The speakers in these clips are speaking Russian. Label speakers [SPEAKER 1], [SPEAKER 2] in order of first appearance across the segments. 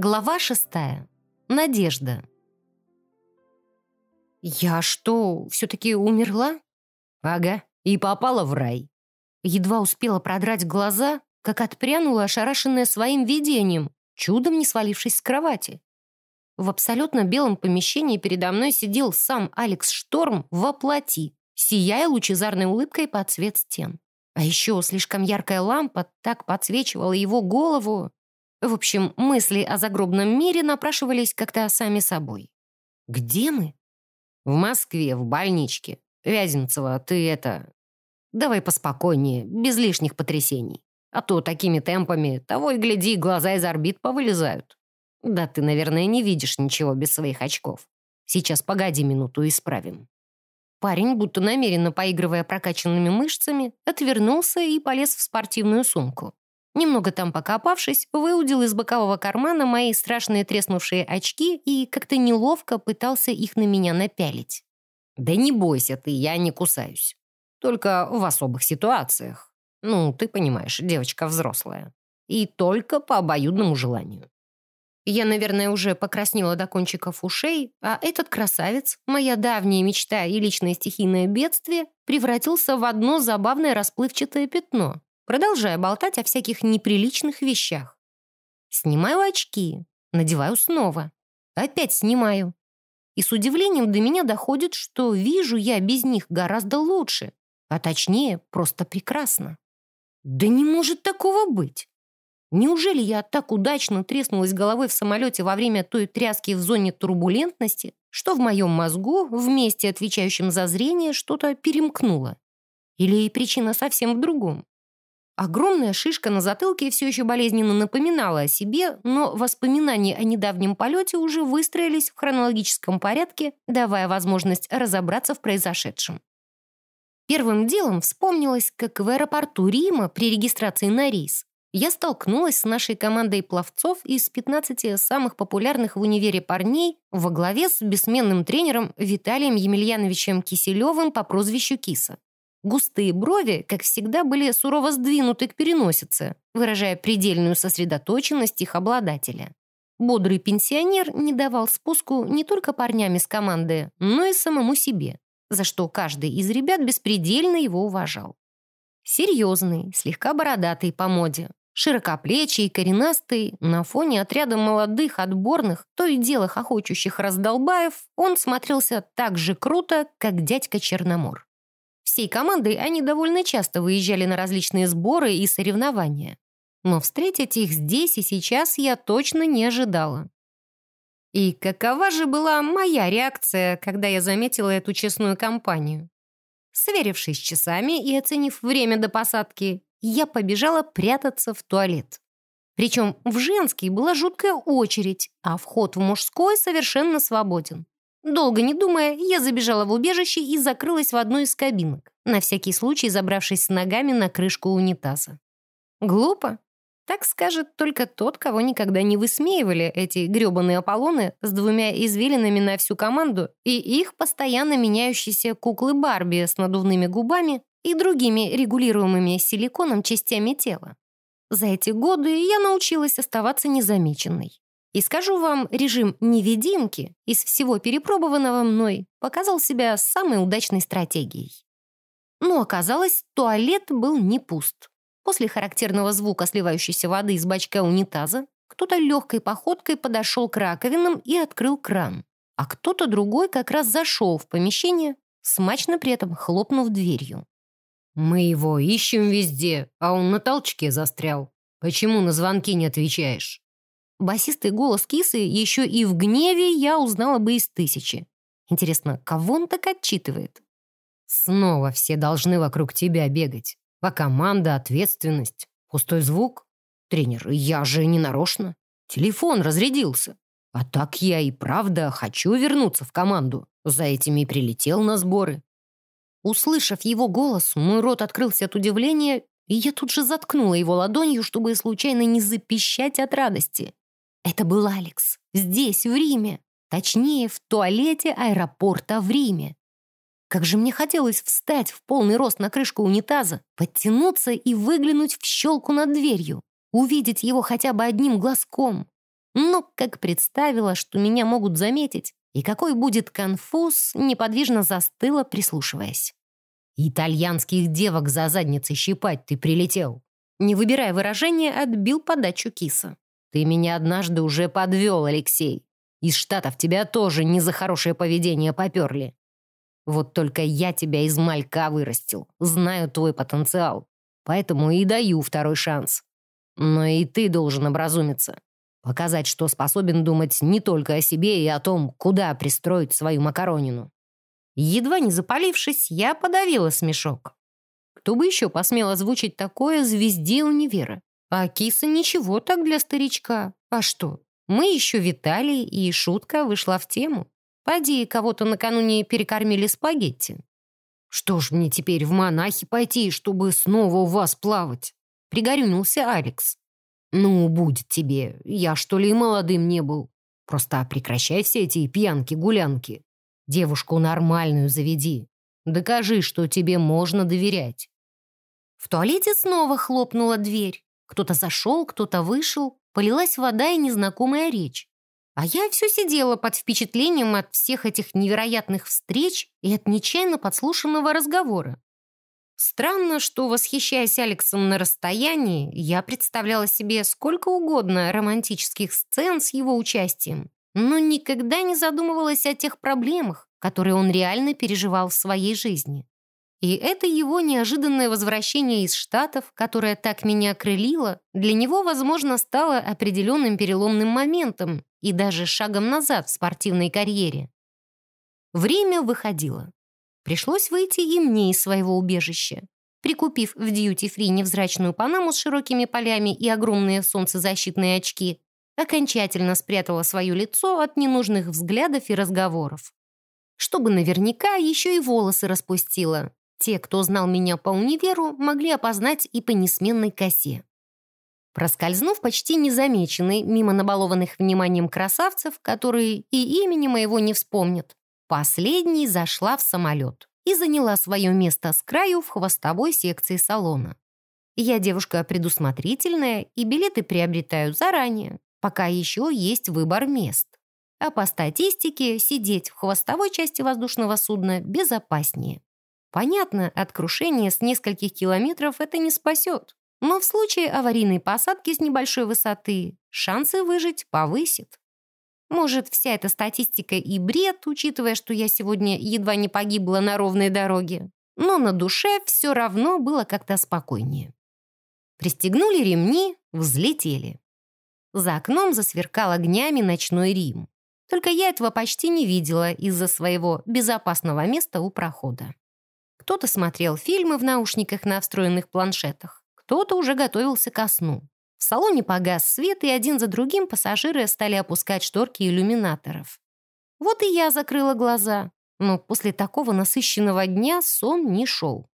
[SPEAKER 1] Глава шестая. Надежда. «Я что, все-таки умерла?»
[SPEAKER 2] «Ага, и попала в рай».
[SPEAKER 1] Едва успела продрать глаза, как отпрянула, ошарашенная своим видением, чудом не свалившись с кровати. В абсолютно белом помещении передо мной сидел сам Алекс Шторм во плоти, сияя лучезарной улыбкой под цвет стен. А еще слишком яркая лампа так подсвечивала его голову, в общем, мысли о загробном мире напрашивались как-то сами собой. «Где мы?»
[SPEAKER 2] «В Москве, в больничке. Вяземцева, ты это... Давай поспокойнее, без лишних потрясений. А то такими темпами, того и гляди, глаза из орбит повылезают. Да ты, наверное, не видишь ничего без своих очков. Сейчас погоди минуту, исправим».
[SPEAKER 1] Парень, будто намеренно поигрывая прокачанными мышцами, отвернулся и полез в спортивную сумку. Немного там покопавшись, выудил из бокового кармана мои страшные треснувшие очки и как-то неловко пытался их на меня напялить.
[SPEAKER 2] «Да не бойся ты, я не кусаюсь. Только в особых ситуациях. Ну, ты понимаешь, девочка взрослая. И только по обоюдному желанию».
[SPEAKER 1] Я, наверное, уже покраснела до кончиков ушей, а этот красавец, моя давняя мечта и личное стихийное бедствие, превратился в одно забавное расплывчатое пятно, продолжая болтать о всяких неприличных вещах. Снимаю очки, надеваю снова. Опять снимаю. И с удивлением до меня доходит, что вижу я без них гораздо лучше, а точнее, просто прекрасно. Да не может такого быть. Неужели я так удачно треснулась головой в самолете во время той тряски в зоне турбулентности, что в моем мозгу, в месте, отвечающем за зрение, что-то перемкнуло? Или причина совсем в другом? Огромная шишка на затылке все еще болезненно напоминала о себе, но воспоминания о недавнем полете уже выстроились в хронологическом порядке, давая возможность разобраться в произошедшем. Первым делом вспомнилось, как в аэропорту Рима при регистрации на рейс я столкнулась с нашей командой пловцов из 15 самых популярных в универе парней во главе с бессменным тренером Виталием Емельяновичем Киселевым по прозвищу Киса. Густые брови, как всегда, были сурово сдвинуты к переносице, выражая предельную сосредоточенность их обладателя. Бодрый пенсионер не давал спуску не только парням из команды, но и самому себе, за что каждый из ребят беспредельно его уважал. Серьезный, слегка бородатый по моде, широкоплечий и коренастый, на фоне отряда молодых, отборных, то и дело хохочущих раздолбаев, он смотрелся так же круто, как дядька Черномор. Всей командой они довольно часто выезжали на различные сборы и соревнования. Но встретить их здесь и сейчас я точно не ожидала. И какова же была моя реакция, когда я заметила эту честную компанию? Сверившись с часами и оценив время до посадки, я побежала прятаться в туалет. Причем в женский была жуткая очередь, а вход в мужской совершенно свободен. Долго не думая, я забежала в убежище и закрылась в одну из кабинок, на всякий случай забравшись ногами на крышку унитаза. Глупо? Так скажет только тот, кого никогда не высмеивали эти грёбаные Аполлоны с двумя извилинами на всю команду и их постоянно меняющиеся куклы Барби с надувными губами и другими регулируемыми силиконом частями тела. За эти годы я научилась оставаться незамеченной. И скажу вам, режим невидимки из всего перепробованного мной показал себя самой удачной стратегией. Но оказалось, туалет был не пуст. После характерного звука сливающейся воды из бачка унитаза кто-то легкой походкой подошел к раковинам и открыл кран, а кто-то другой как раз зашел в помещение, смачно при этом хлопнув дверью.
[SPEAKER 2] «Мы его ищем везде, а он на толчке застрял. Почему на звонки не отвечаешь?»
[SPEAKER 1] Басистый голос кисы еще и в гневе я узнала бы из тысячи. Интересно, кого он так отчитывает?
[SPEAKER 2] Снова все должны вокруг тебя бегать. А команда, ответственность. Пустой звук? Тренер, я же не нарочно. Телефон разрядился. А так я и правда хочу вернуться в команду. За этими и прилетел на сборы.
[SPEAKER 1] Услышав его голос, мой рот открылся от удивления, и я тут же заткнула его ладонью, чтобы случайно не запищать от радости. Это был Алекс. Здесь, в Риме. Точнее, в туалете аэропорта в Риме. Как же мне хотелось встать в полный рост на крышку унитаза, подтянуться и выглянуть в щелку над дверью, увидеть его хотя бы одним глазком. Но как представила, что меня могут заметить, и какой будет конфуз, неподвижно застыла, прислушиваясь.
[SPEAKER 2] «Итальянских девок за задницей щипать ты прилетел!»
[SPEAKER 1] Не выбирая выражения, отбил подачу киса.
[SPEAKER 2] «Ты меня однажды уже подвел, Алексей. Из Штатов тебя тоже не за хорошее поведение поперли. Вот только я тебя из малька вырастил, знаю твой потенциал, поэтому и даю второй шанс. Но и ты должен образумиться. Показать, что способен думать не только о себе и о том, куда пристроить свою макаронину.
[SPEAKER 1] Едва не запалившись, я подавила смешок. Кто бы еще посмел озвучить такое звезде универа? А киса ничего так для старичка. А что? Мы еще витали, и шутка вышла в тему. Поди, кого-то накануне перекормили спагетти.
[SPEAKER 2] «Что ж мне теперь в монахи пойти, чтобы снова у вас плавать?»
[SPEAKER 1] Пригорюнился Алекс.
[SPEAKER 2] «Ну, будет тебе. Я, что ли, молодым не был. Просто прекращай все эти пьянки-гулянки. Девушку нормальную заведи. Докажи, что тебе можно доверять».
[SPEAKER 1] В туалете снова хлопнула дверь. Кто-то зашел, кто-то вышел. Полилась вода и незнакомая речь. А я все сидела под впечатлением от всех этих невероятных встреч и от нечаянно подслушанного разговора. Странно, что, восхищаясь Алексом на расстоянии, я представляла себе сколько угодно романтических сцен с его участием, но никогда не задумывалась о тех проблемах, которые он реально переживал в своей жизни. И это его неожиданное возвращение из Штатов, которое так меня окрылило, для него, возможно, стало определенным переломным моментом и даже шагом назад в спортивной карьере. Время выходило. Пришлось выйти и мне из своего убежища. Прикупив в дьюти-фри невзрачную панаму с широкими полями и огромные солнцезащитные очки, окончательно спрятала свое лицо от ненужных взглядов и разговоров. Чтобы наверняка еще и волосы распустила, те, кто знал меня по универу, могли опознать и по несменной косе. Проскользнув почти незамеченной мимо набалованных вниманием красавцев, которые и имени моего не вспомнят, последней зашла в самолет и заняла свое место с краю в хвостовой секции салона. Я девушка предусмотрительная и билеты приобретаю заранее, пока еще есть выбор мест. А по статистике сидеть в хвостовой части воздушного судна безопаснее. Понятно, от крушения с нескольких километров это не спасет. Но в случае аварийной посадки с небольшой высоты шансы выжить повысит. Может, вся эта статистика и бред, учитывая, что я сегодня едва не погибла на ровной дороге. Но на душе все равно было как-то спокойнее. Пристегнули ремни, взлетели. За окном засверкал огнями ночной Рим. Только я этого почти не видела из-за своего безопасного места у прохода. Кто-то смотрел фильмы в наушниках на встроенных планшетах, кто-то уже готовился ко сну. В салоне погас свет, и один за другим пассажиры стали опускать шторки иллюминаторов. Вот и я закрыла глаза, но после такого насыщенного дня сон не шел.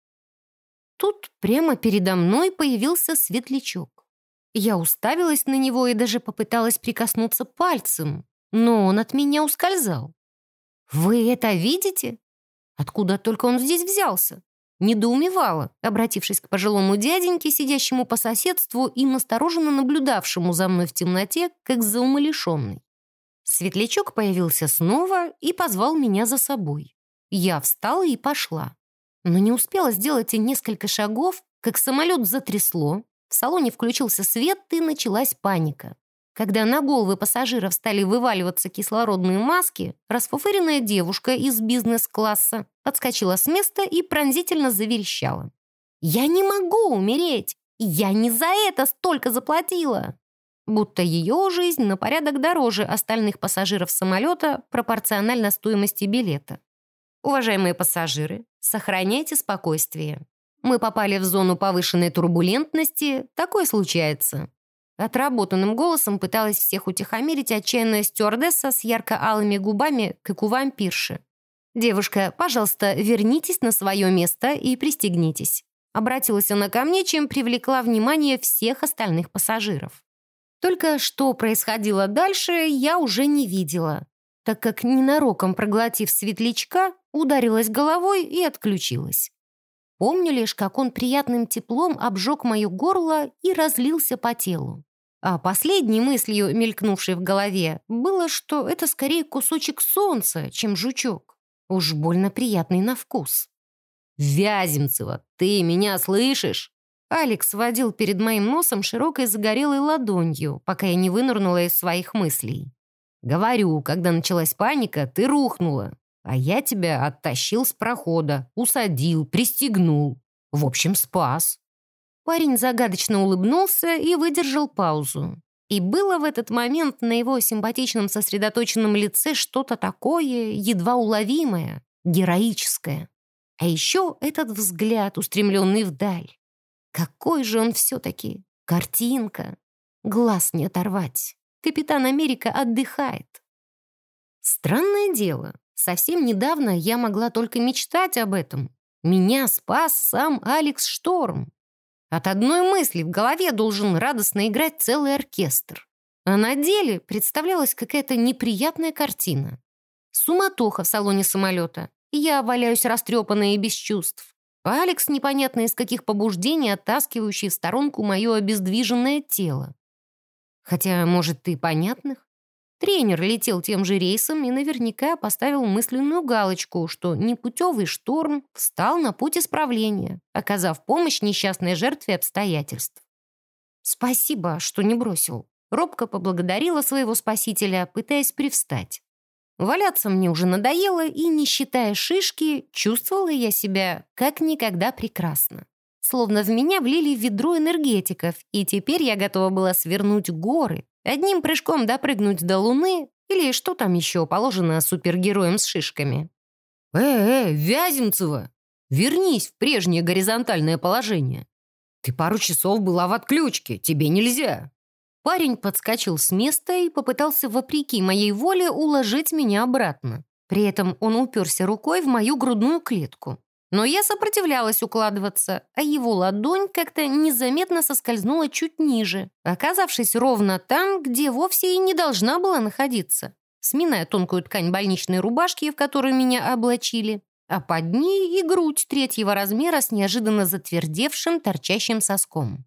[SPEAKER 1] Тут прямо передо мной появился светлячок. Я уставилась на него и даже попыталась прикоснуться пальцем, но он от меня ускользал. «Вы это видите?» Откуда только он здесь взялся? Недоумевала, обратившись к пожилому дяденьке, сидящему по соседству и настороженно наблюдавшему за мной в темноте, как за умалишенный. Светлячок появился снова и позвал меня за собой. Я встала и пошла. Но не успела сделать и несколько шагов, как самолет затрясло, в салоне включился свет и началась паника. Когда на головы пассажиров стали вываливаться кислородные маски, расфуфыренная девушка из бизнес-класса подскочила с места и пронзительно заверещала. «Я не могу умереть! Я не за это столько заплатила!» Будто ее жизнь на порядок дороже остальных пассажиров самолета пропорционально стоимости билета. Уважаемые пассажиры, сохраняйте спокойствие. Мы попали в зону повышенной турбулентности, такое случается. Отработанным голосом пыталась всех утихомирить отчаянная стюардесса с ярко-алыми губами, как у вампирши. «Девушка, пожалуйста, вернитесь на свое место и пристегнитесь». Обратилась она ко мне, чем привлекла внимание всех остальных пассажиров. Только что происходило дальше, я уже не видела, так как, ненароком проглотив светлячка, ударилась головой и отключилась. Помню лишь, как он приятным теплом обжег мое горло и разлился по телу. А последней мыслью, мелькнувшей в голове, было, что это скорее кусочек солнца, чем жучок. Уж больно приятный на вкус.
[SPEAKER 2] «Вяземцева, ты меня слышишь?»
[SPEAKER 1] Алекс водил перед моим носом широкой загорелой ладонью, пока я не вынырнула из своих мыслей.
[SPEAKER 2] «Говорю, когда началась паника, ты рухнула, а я тебя оттащил с прохода, усадил, пристегнул. В общем, спас».
[SPEAKER 1] Парень загадочно улыбнулся и выдержал паузу. И было в этот момент на его симпатичном сосредоточенном лице что-то такое, едва уловимое, героическое. А еще этот взгляд, устремленный вдаль. Какой же он все-таки! Картинка! Глаз не оторвать. Капитан Америка отдыхает. Странное дело, совсем недавно я могла только мечтать об этом. Меня спас сам Алекс Шторм. От одной мысли в голове должен радостно играть целый оркестр. А на деле представлялась какая-то неприятная картина. Суматоха в салоне самолета. Я валяюсь растрепанная и без чувств. Алекс непонятно из каких побуждений, оттаскивающий в сторонку мое обездвиженное тело. Хотя, может, и понятных? Тренер летел тем же рейсом и наверняка поставил мысленную галочку, что непутевый шторм встал на путь исправления, оказав помощь несчастной жертве обстоятельств. «Спасибо, что не бросил». Робко поблагодарила своего спасителя, пытаясь привстать. Валяться мне уже надоело, и, не считая шишки, чувствовала я себя как никогда прекрасно. Словно в меня влили ведро энергетиков, и теперь я готова была свернуть горы, одним прыжком допрыгнуть до Луны или что там еще положено супергероям с шишками.
[SPEAKER 2] «Э-э, Вяземцева, вернись в прежнее горизонтальное положение. Ты пару часов была в отключке, тебе нельзя».
[SPEAKER 1] Парень подскочил с места и попытался, вопреки моей воле, уложить меня обратно. При этом он уперся рукой в мою грудную клетку. Но я сопротивлялась укладываться, а его ладонь как-то незаметно соскользнула чуть ниже, оказавшись ровно там, где вовсе и не должна была находиться, сминая тонкую ткань больничной рубашки, в которую меня облачили, а под ней и грудь третьего размера с неожиданно затвердевшим торчащим соском.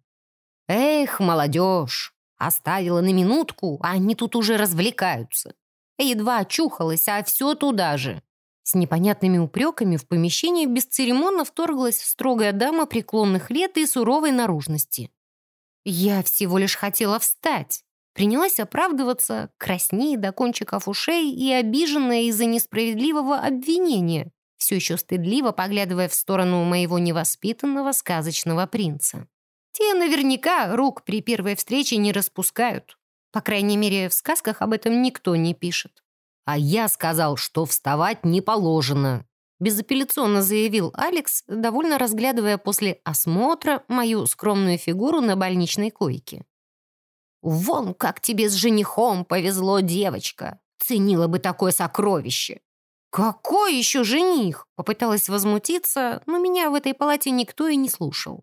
[SPEAKER 2] «Эх, молодежь!» Оставила на минутку, а они тут уже развлекаются.
[SPEAKER 1] Едва очухалась, а все туда же. С непонятными упреками в помещение бесцеремонно вторглась строгая дама преклонных лет и суровой наружности. Я всего лишь хотела встать. Принялась оправдываться, краснее до кончиков ушей и обиженная из-за несправедливого обвинения, все еще стыдливо поглядывая в сторону моего невоспитанного сказочного принца. Те наверняка рук при первой встрече не распускают. По крайней мере, в сказках об этом никто не пишет.
[SPEAKER 2] «А я сказал, что вставать не положено»,
[SPEAKER 1] безапелляционно заявил Алекс, довольно разглядывая после осмотра мою скромную фигуру на больничной койке. «Вон как тебе с женихом повезло, девочка! Ценила бы такое сокровище!» «Какой еще жених?» Попыталась возмутиться, но меня в этой палате никто и не слушал.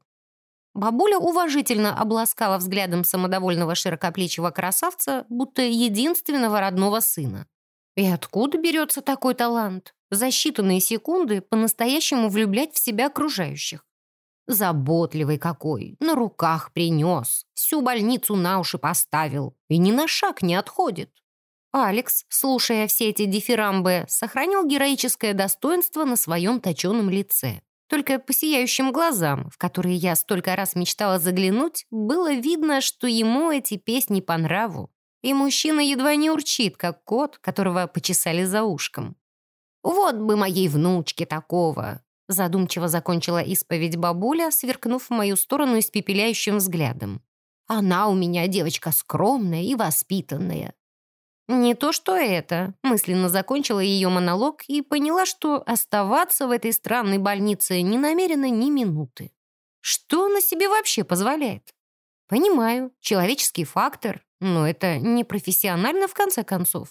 [SPEAKER 1] Бабуля уважительно обласкала взглядом самодовольного широкоплечего красавца, будто единственного родного сына. И откуда берется такой талант? За считанные секунды по-настоящему влюблять в себя окружающих. Заботливый какой, на руках принес, всю больницу на уши поставил и ни на шаг не отходит. Алекс, слушая все эти дифирамбы, сохранил героическое достоинство на своем точеном лице. Только по сияющим глазам, в которые я столько раз мечтала заглянуть, было видно, что ему эти песни по нраву. И мужчина едва не урчит, как кот, которого почесали за ушком. «Вот бы моей внучке такого!» Задумчиво закончила исповедь бабуля, сверкнув в мою сторону испепеляющим взглядом. «Она у меня девочка скромная и воспитанная. Не то что это. Мысленно закончила ее монолог и поняла, что оставаться в этой странной больнице не намерена ни минуты. Что она себе вообще позволяет? Понимаю, человеческий фактор, но это не профессионально в конце концов.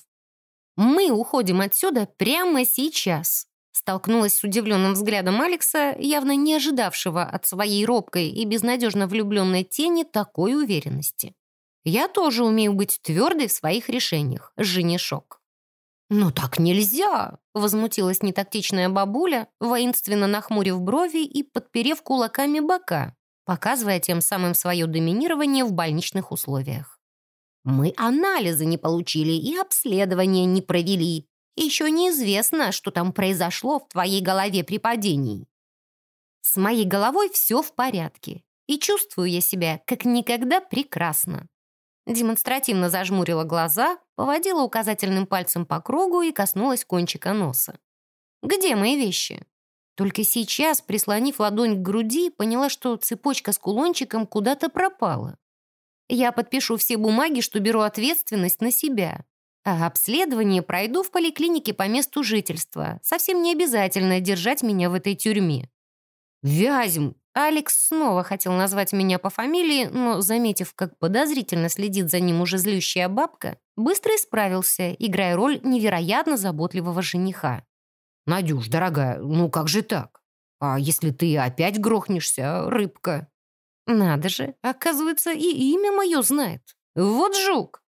[SPEAKER 1] Мы уходим отсюда прямо сейчас. Столкнулась с удивленным взглядом Алекса, явно не ожидавшего от своей робкой и безнадежно влюбленной тени такой уверенности. Я тоже умею быть твердой в своих решениях, женишок». «Ну так нельзя!» — возмутилась нетактичная бабуля, воинственно нахмурив брови и подперев кулаками бока, показывая тем самым свое доминирование в больничных условиях. Мы анализы не получили и обследования не провели. Еще неизвестно, что там произошло в твоей голове при падении. С моей головой все в порядке, и чувствую я себя как никогда прекрасно. Демонстративно зажмурила глаза, поводила указательным пальцем по кругу и коснулась кончика носа. «Где мои вещи?» Только сейчас, прислонив ладонь к груди, поняла, что цепочка с кулончиком куда-то пропала. Я подпишу все бумаги, что беру ответственность на себя. А обследование пройду в поликлинике по месту жительства. Совсем не обязательно держать меня в этой тюрьме. Вязьм! Алекс снова хотел назвать меня по фамилии, но, заметив, как подозрительно следит за ним уже злющая бабка, быстро исправился, играя роль невероятно заботливого жениха.
[SPEAKER 2] «Надюш, дорогая, ну как же так? А если ты опять грохнешься, рыбка?»
[SPEAKER 1] «Надо же, оказывается, и имя мое знает. Вот жук!»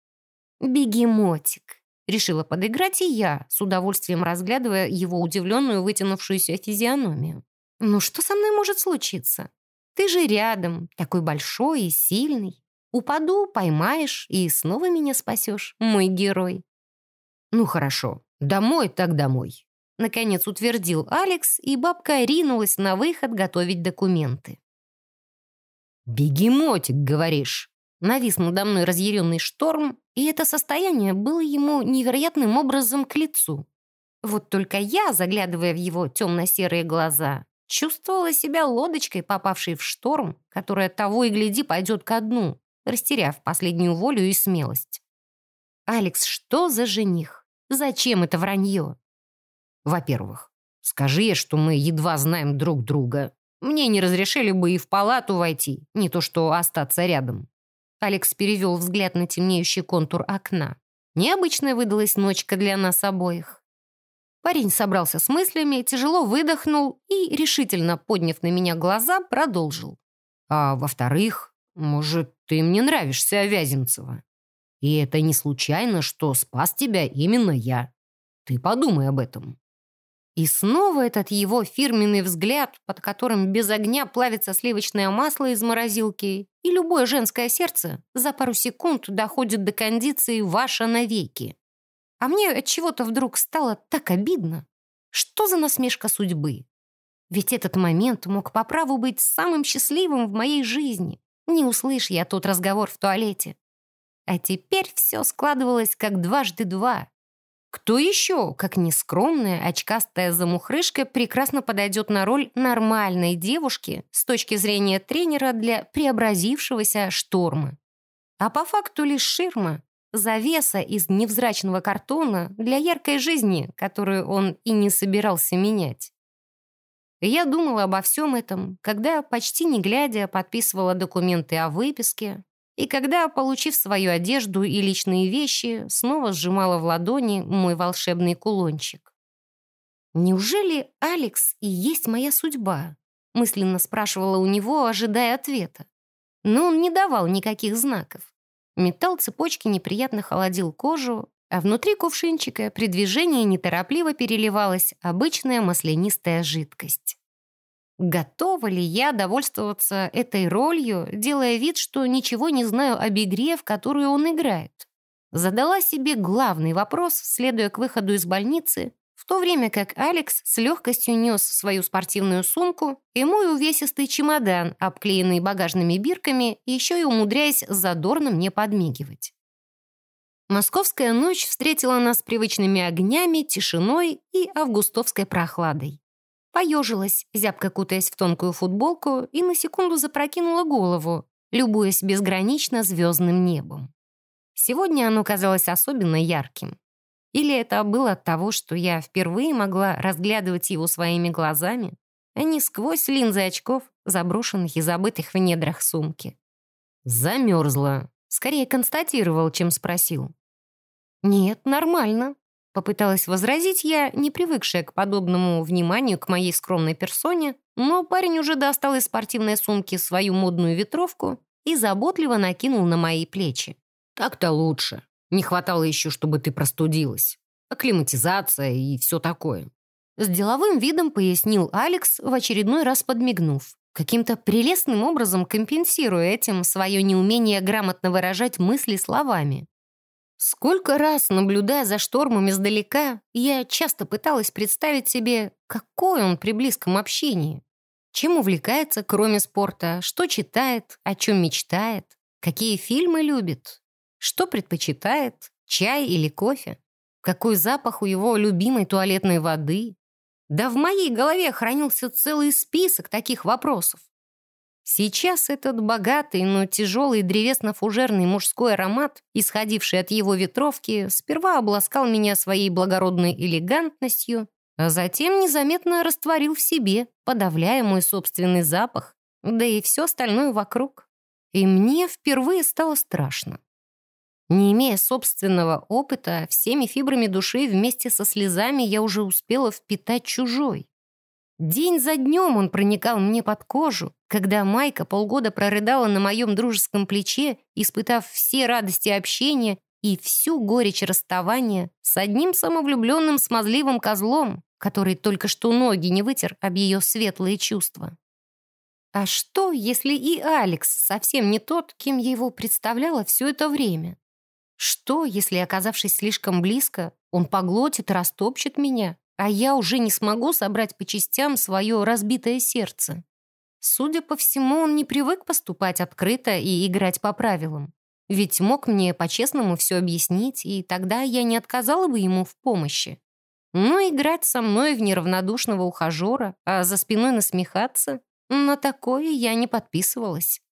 [SPEAKER 1] «Бегемотик!» Решила подыграть и я, с удовольствием разглядывая его удивленную вытянувшуюся физиономию. «Ну что со мной может случиться? Ты же рядом, такой большой и сильный. Упаду, поймаешь и снова меня спасешь, мой герой».
[SPEAKER 2] «Ну хорошо, домой так домой»,
[SPEAKER 1] Наконец утвердил Алекс, и бабка ринулась на выход готовить документы.
[SPEAKER 2] «Бегемотик, говоришь?»
[SPEAKER 1] Навис надо мной разъяренный шторм, и это состояние было ему невероятным образом к лицу. Вот только я, заглядывая в его темно-серые глаза, чувствовала себя лодочкой, попавшей в шторм, которая того и гляди пойдет ко дну, растеряв последнюю волю и смелость. «Алекс, что за жених? Зачем это вранье?»
[SPEAKER 2] «Во-первых, скажи ей, что мы едва знаем друг друга. Мне не разрешили бы и в палату войти, не то что остаться рядом».
[SPEAKER 1] Алекс перевел взгляд на темнеющий контур окна. Необычная выдалась ночка для нас обоих. Парень собрался с мыслями, тяжело выдохнул и, решительно подняв на меня глаза, продолжил.
[SPEAKER 2] «А во-вторых, может, ты мне нравишься, Вяземцева? И это не случайно, что спас тебя именно я. Ты подумай об этом».
[SPEAKER 1] И снова этот его фирменный взгляд, под которым без огня плавится сливочное масло из морозилки, и любое женское сердце за пару секунд доходит до кондиции «ваша навеки». А мне от чего-то вдруг стало так обидно. Что за насмешка судьбы? Ведь этот момент мог по праву быть самым счастливым в моей жизни. Не услышь я тот разговор в туалете. А теперь все складывалось как дважды два. Кто еще, как нескромная, очкастая замухрышка, прекрасно подойдет на роль нормальной девушки с точки зрения тренера для преобразившегося шторма? А по факту лишь ширма, завеса из невзрачного картона для яркой жизни, которую он и не собирался менять. Я думала обо всем этом, когда, почти не глядя, подписывала документы о выписке, и когда, получив свою одежду и личные вещи, снова сжимала в ладони мой волшебный кулончик. «Неужели Алекс и есть моя судьба?» мысленно спрашивала у него, ожидая ответа. Но он не давал никаких знаков. Металл цепочки неприятно холодил кожу, а внутри кувшинчика при движении неторопливо переливалась обычная маслянистая жидкость. Готова ли я довольствоваться этой ролью, делая вид, что ничего не знаю об игре, в которую он играет? Задала себе главный вопрос, следуя к выходу из больницы, в то время как Алекс с легкостью нес свою спортивную сумку и мой увесистый чемодан, обклеенный багажными бирками, еще и умудряясь задорно мне подмигивать. Московская ночь встретила нас привычными огнями, тишиной и августовской прохладой. Поежилась, зябко кутаясь в тонкую футболку, и на секунду запрокинула голову, любуясь безгранично звездным небом. Сегодня оно казалось особенно ярким. Или это было от того, что я впервые могла разглядывать его своими глазами, а не сквозь линзы очков, заброшенных и забытых в недрах сумки.
[SPEAKER 2] Замерзла.
[SPEAKER 1] Скорее констатировал, чем спросил. «Нет, нормально», Попыталась возразить я, не привыкшая к подобному вниманию к моей скромной персоне, но парень уже достал из спортивной сумки свою модную ветровку и заботливо накинул на мои плечи.
[SPEAKER 2] «Так-то лучше. Не хватало еще, чтобы ты простудилась. Акклиматизация и все такое».
[SPEAKER 1] С деловым видом пояснил Алекс, в очередной раз подмигнув. каким-то прелестным образом компенсируя этим свое неумение грамотно выражать мысли словами. Сколько раз, наблюдая за штормом издалека, я часто пыталась представить себе, какой он при близком общении. Чем увлекается, кроме спорта, что читает, о чем мечтает, какие фильмы любит, что предпочитает, чай или кофе, какой запах у его любимой туалетной воды. Да в моей голове хранился целый список таких вопросов. Сейчас этот богатый, но тяжелый древесно-фужерный мужской аромат, исходивший от его ветровки, сперва обласкал меня своей благородной элегантностью, а затем незаметно растворил в себе, подавляя мой собственный запах, да и все остальное вокруг. И мне впервые стало страшно. Не имея собственного опыта, всеми фибрами души вместе со слезами я уже успела впитать чужой. День за днем он проникал мне под кожу, когда Майка полгода прорыдала на моем дружеском плече, испытав все радости общения и всю горечь расставания с одним самовлюбленным смазливым козлом, который только что ноги не вытер об ее светлые чувства. А что, если и Алекс совсем не тот, кем я его представляла все это время? Что, если, оказавшись слишком близко, он поглотит растопчет меня, а я уже не смогу собрать по частям свое разбитое сердце? Судя по всему, он не привык поступать открыто и играть по правилам. Ведь мог мне по-честному все объяснить, и тогда я не отказала бы ему в помощи. Но играть со мной в неравнодушного ухажера, а за спиной насмехаться, на такое я не подписывалась.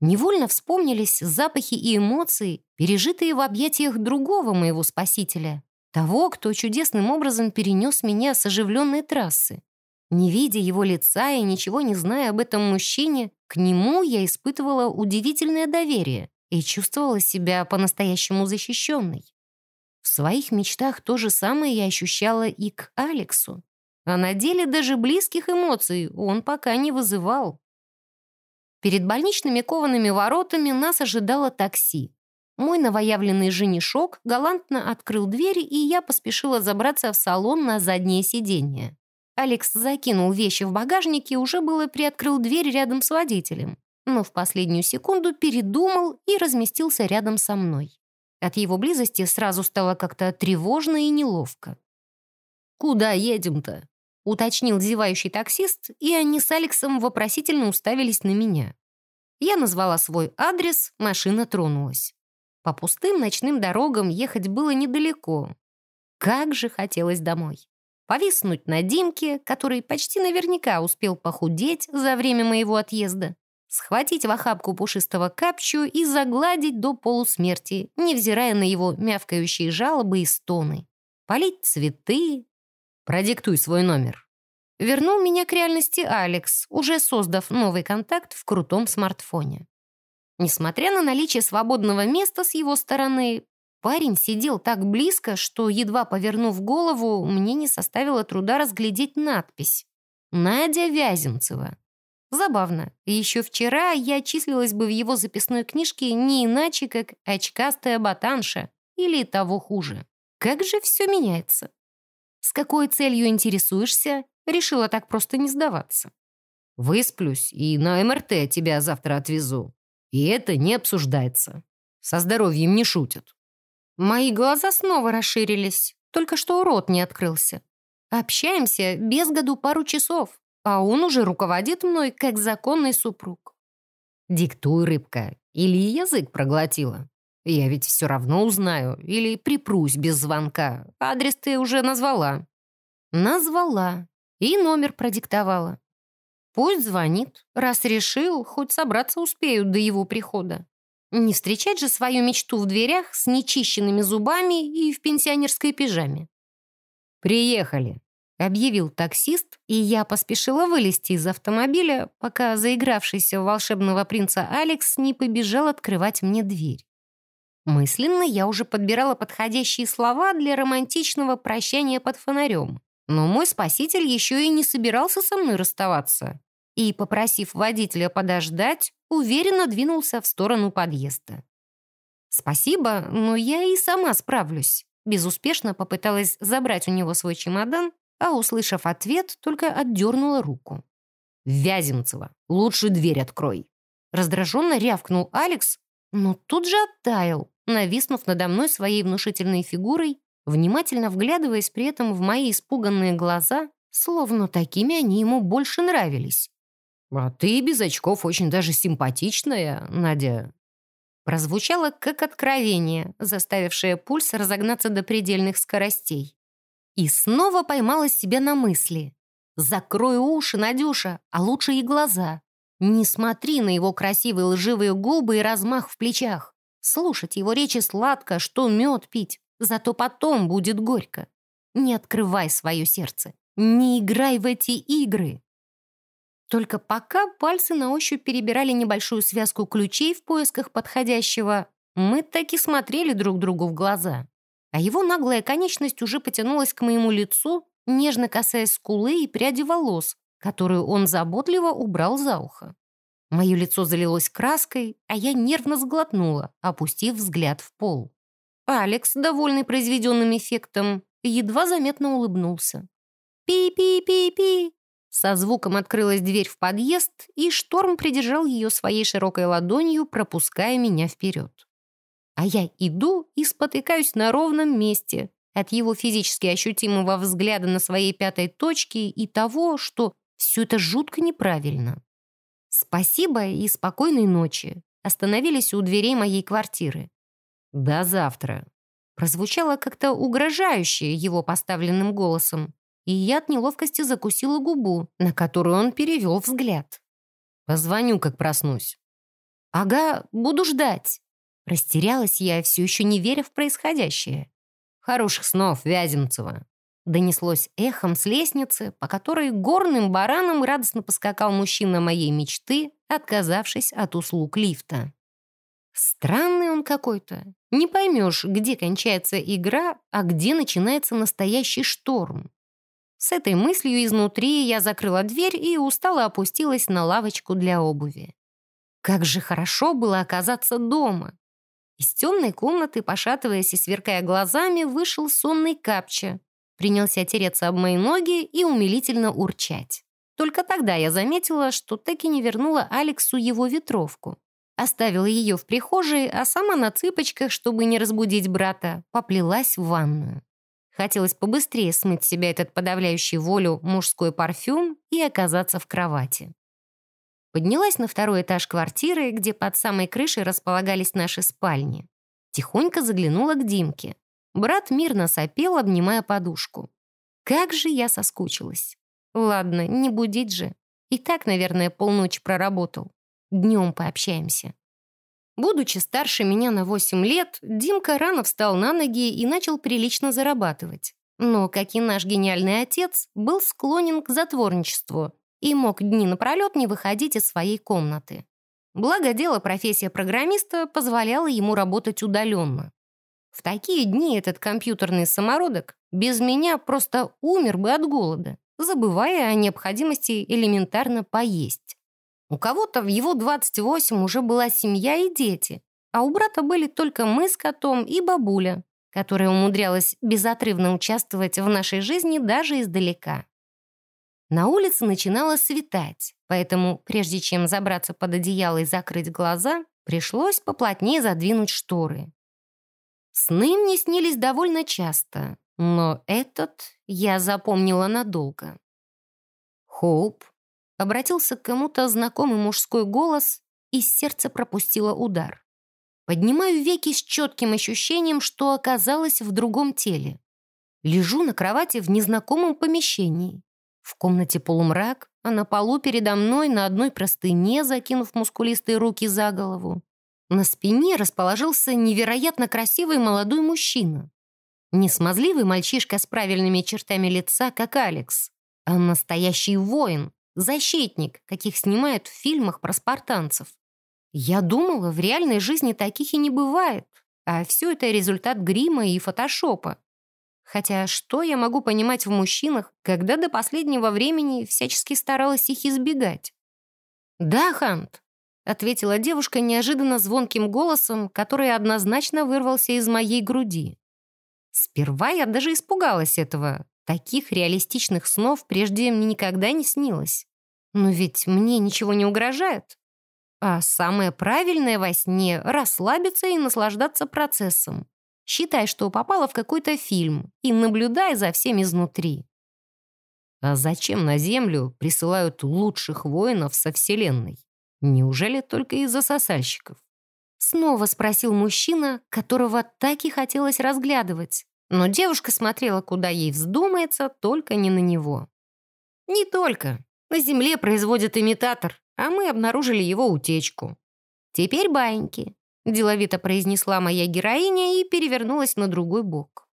[SPEAKER 1] Невольно вспомнились запахи и эмоции, пережитые в объятиях другого моего спасителя, того, кто чудесным образом перенес меня с оживленной трассы. Не видя его лица и ничего не зная об этом мужчине, к нему я испытывала удивительное доверие и чувствовала себя по-настоящему защищенной. В своих мечтах то же самое я ощущала и к Алексу. А на деле даже близких эмоций он пока не вызывал. Перед больничными коваными воротами нас ожидало такси. Мой новоявленный женишок галантно открыл дверь, и я поспешила забраться в салон на заднее сиденье. Алекс закинул вещи в багажник и уже было приоткрыл дверь рядом с водителем но в последнюю секунду передумал и разместился рядом со мной. От его близости сразу стало как-то тревожно и неловко. «Куда едем-то?» — уточнил зевающий таксист, и они с Алексом вопросительно уставились на меня. Я назвала свой адрес, машина тронулась. По пустым ночным дорогам ехать было недалеко. Как же хотелось домой. Повиснуть на Димке, который почти наверняка успел похудеть за время моего отъезда, схватить в охапку пушистого капчу и загладить до полусмерти, невзирая на его мявкающие жалобы и стоны. Полить цветы. Продиктуй свой номер. Вернул меня к реальности Алекс, уже создав новый контакт в крутом смартфоне. Несмотря на наличие свободного места с его стороны, парень сидел так близко, что, едва повернув голову, мне не составило труда разглядеть надпись. «Надя Вяземцева». Забавно. Еще вчера я числилась бы в его записной книжке не иначе, как очкастая ботанша или того хуже. Как же все меняется. С какой целью интересуешься? Решила так просто не сдаваться. Высплюсь и на МРТ тебя завтра отвезу. И это не обсуждается. Со здоровьем не шутят. Мои глаза снова расширились, только что рот не открылся. Общаемся без году пару часов, а он уже руководит мной как законный супруг. Диктуй, рыбка, или язык проглотила. Я ведь все равно узнаю, или припрусь без звонка. Адрес ты уже назвала. Назвала. И номер продиктовала. Пусть звонит. Раз решил, хоть собраться успею до его прихода. Не встречать же свою мечту в дверях с нечищенными зубами и в пенсионерской пижаме. «Приехали», объявил таксист, и я поспешила вылезти из автомобиля, пока заигравшийся в волшебного принца Алекс не побежал открывать мне дверь. Мысленно я уже подбирала подходящие слова для романтичного прощания под фонарем, но мой спаситель еще и не собирался со мной расставаться и, попросив водителя подождать, уверенно двинулся в сторону подъезда. «Спасибо, но я и сама справлюсь». Безуспешно попыталась забрать у него свой чемодан, а, услышав ответ, только отдернула руку.
[SPEAKER 2] «Вяземцева, лучше дверь открой!»
[SPEAKER 1] Раздраженно рявкнул Алекс, но тут же оттаял, нависнув надо мной своей внушительной фигурой, внимательно вглядываясь при этом в мои испуганные глаза, словно такими они ему больше нравились.
[SPEAKER 2] «А ты без очков очень даже симпатичная, Надя».
[SPEAKER 1] Прозвучало как откровение, заставившее пульс разогнаться до предельных скоростей. И снова поймала себя на мысли. «Закрой уши, Надюша, а лучше и глаза. Не смотри на его красивые лживые губы и размах в плечах. Слушать его речи сладко, что мед пить, зато потом будет горько. Не открывай свое сердце, не играй в эти игры. Только пока пальцы на ощупь перебирали небольшую связку ключей в поисках подходящего, мы так и смотрели друг другу в глаза. А его наглая конечность уже потянулась к моему лицу, нежно касаясь скулы и пряди волос, которую он заботливо убрал за ухо. Мое лицо залилось краской, а я нервно сглотнула, опустив взгляд в пол. Алекс, довольный произведенным эффектом, едва заметно улыбнулся. «Пи-пи-пи-пи!» Со звуком открылась дверь в подъезд, и Шторм придержал ее своей широкой ладонью, пропуская меня вперед. А я иду и спотыкаюсь на ровном месте от его физически ощутимого взгляда на своей пятой точке и того, что все это жутко неправильно. Спасибо и спокойной ночи. Остановились у дверей моей квартиры.
[SPEAKER 2] До завтра.
[SPEAKER 1] Прозвучало как-то угрожающе его поставленным голосом, и я от неловкости закусила губу, на которую он перевел взгляд.
[SPEAKER 2] Позвоню, как проснусь.
[SPEAKER 1] Ага, буду ждать. Растерялась я, все еще не веря в происходящее.
[SPEAKER 2] Хороших снов, Вяземцева
[SPEAKER 1] донеслось эхом с лестницы, по которой горным бараном радостно поскакал мужчина моей мечты, отказавшись от услуг лифта. Странный он какой-то. Не поймешь, где кончается игра, а где начинается настоящий шторм. С этой мыслью изнутри я закрыла дверь и устало опустилась на лавочку для обуви. Как же хорошо было оказаться дома. Из темной комнаты, пошатываясь и сверкая глазами, вышел сонный капча, принялся тереться об мои ноги и умилительно урчать. Только тогда я заметила, что так и не вернула Алексу его ветровку. Оставила ее в прихожей, а сама на цыпочках, чтобы не разбудить брата, поплелась в ванную. Хотелось побыстрее смыть с себя этот подавляющий волю мужской парфюм и оказаться в кровати. Поднялась на второй этаж квартиры, где под самой крышей располагались наши спальни. Тихонько заглянула к Димке. Брат мирно сопел, обнимая подушку. Как же я соскучилась. Ладно, не будить же. И так, наверное, полночь проработал. Днем пообщаемся. Будучи старше меня на 8 лет, Димка рано встал на ноги и начал прилично зарабатывать. Но, как и наш гениальный отец, был склонен к затворничеству и мог дни напролет не выходить из своей комнаты. Благо дело, профессия программиста позволяла ему работать удаленно. В такие дни этот компьютерный самородок без меня просто умер бы от голода, забывая о необходимости элементарно поесть. У кого-то в его 28 уже была семья и дети, а у брата были только мы с котом и бабуля, которая умудрялась безотрывно участвовать в нашей жизни даже издалека. На улице начинало светать, поэтому, прежде чем забраться под одеяло и закрыть глаза, пришлось поплотнее задвинуть шторы. Сны мне снились довольно часто, но этот я запомнила надолго. Хоуп обратился к кому-то знакомый мужской голос, и сердце пропустило удар. Поднимаю веки с четким ощущением, что оказалась в другом теле. Лежу на кровати в незнакомом помещении. В комнате полумрак, а на полу передо мной на одной простыне, закинув мускулистые руки за голову, на спине расположился невероятно красивый молодой мужчина. Не смазливый мальчишка с правильными чертами лица, как Алекс, а настоящий воин, защитник, каких снимают в фильмах про спартанцев. Я думала, в реальной жизни таких и не бывает, а все это результат грима и фотошопа. Хотя что я могу понимать в мужчинах, когда до последнего времени всячески старалась их избегать? «Да, Хант, ответила девушка неожиданно звонким голосом, который однозначно вырвался из моей груди. Сперва я даже испугалась этого. Таких реалистичных снов прежде мне никогда не снилось. Но ведь мне ничего не угрожает. А самое правильное во сне — расслабиться и наслаждаться процессом. Считай, что попала в какой-то фильм и наблюдай за всем изнутри.
[SPEAKER 2] А зачем на Землю присылают лучших воинов со Вселенной? Неужели только из-за сосальщиков?
[SPEAKER 1] Снова спросил мужчина, которого так и хотелось разглядывать. Но девушка смотрела, куда ей вздумается, только не на него. «Не только. На Земле производят имитатор, а мы обнаружили его утечку. Теперь баиньки», — деловито произнесла моя героиня и перевернулась на другой бок.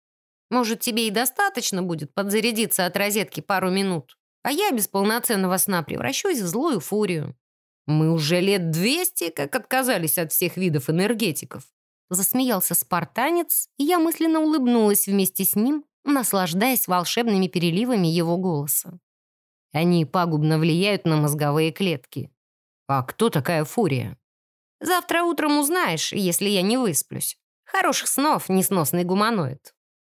[SPEAKER 1] «Может, тебе и достаточно будет подзарядиться от розетки пару минут, а я без полноценного сна превращусь в злую фурию».
[SPEAKER 2] Мы уже лет двести как отказались от всех видов энергетиков.
[SPEAKER 1] Засмеялся спартанец, и я мысленно улыбнулась вместе с ним, наслаждаясь волшебными переливами его голоса.
[SPEAKER 2] Они пагубно влияют на мозговые клетки. А кто такая фурия?
[SPEAKER 1] Завтра утром узнаешь, если я не высплюсь. Хороших снов, несносный гуманоид.